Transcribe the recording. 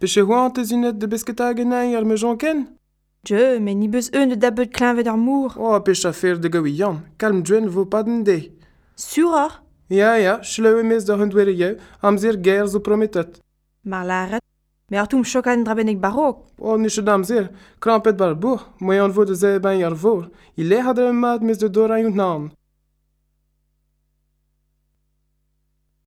Peche c'hoant ez unet de besketa genei ar mejon ken Je, mais ni beus eun da bet kleñvet ar mour. Oh, peche afer de gawi yan, kalm dwen vo paden de. Suror Ya, ya, chleu emez da hund were amzer ger zo prometet. Mar laret, me ar toum chokan drabenek barok. Oh, niche damzer, krampet bar bour, moyan vo de zeben yar vor, il e hadre mat mez de dora un nan.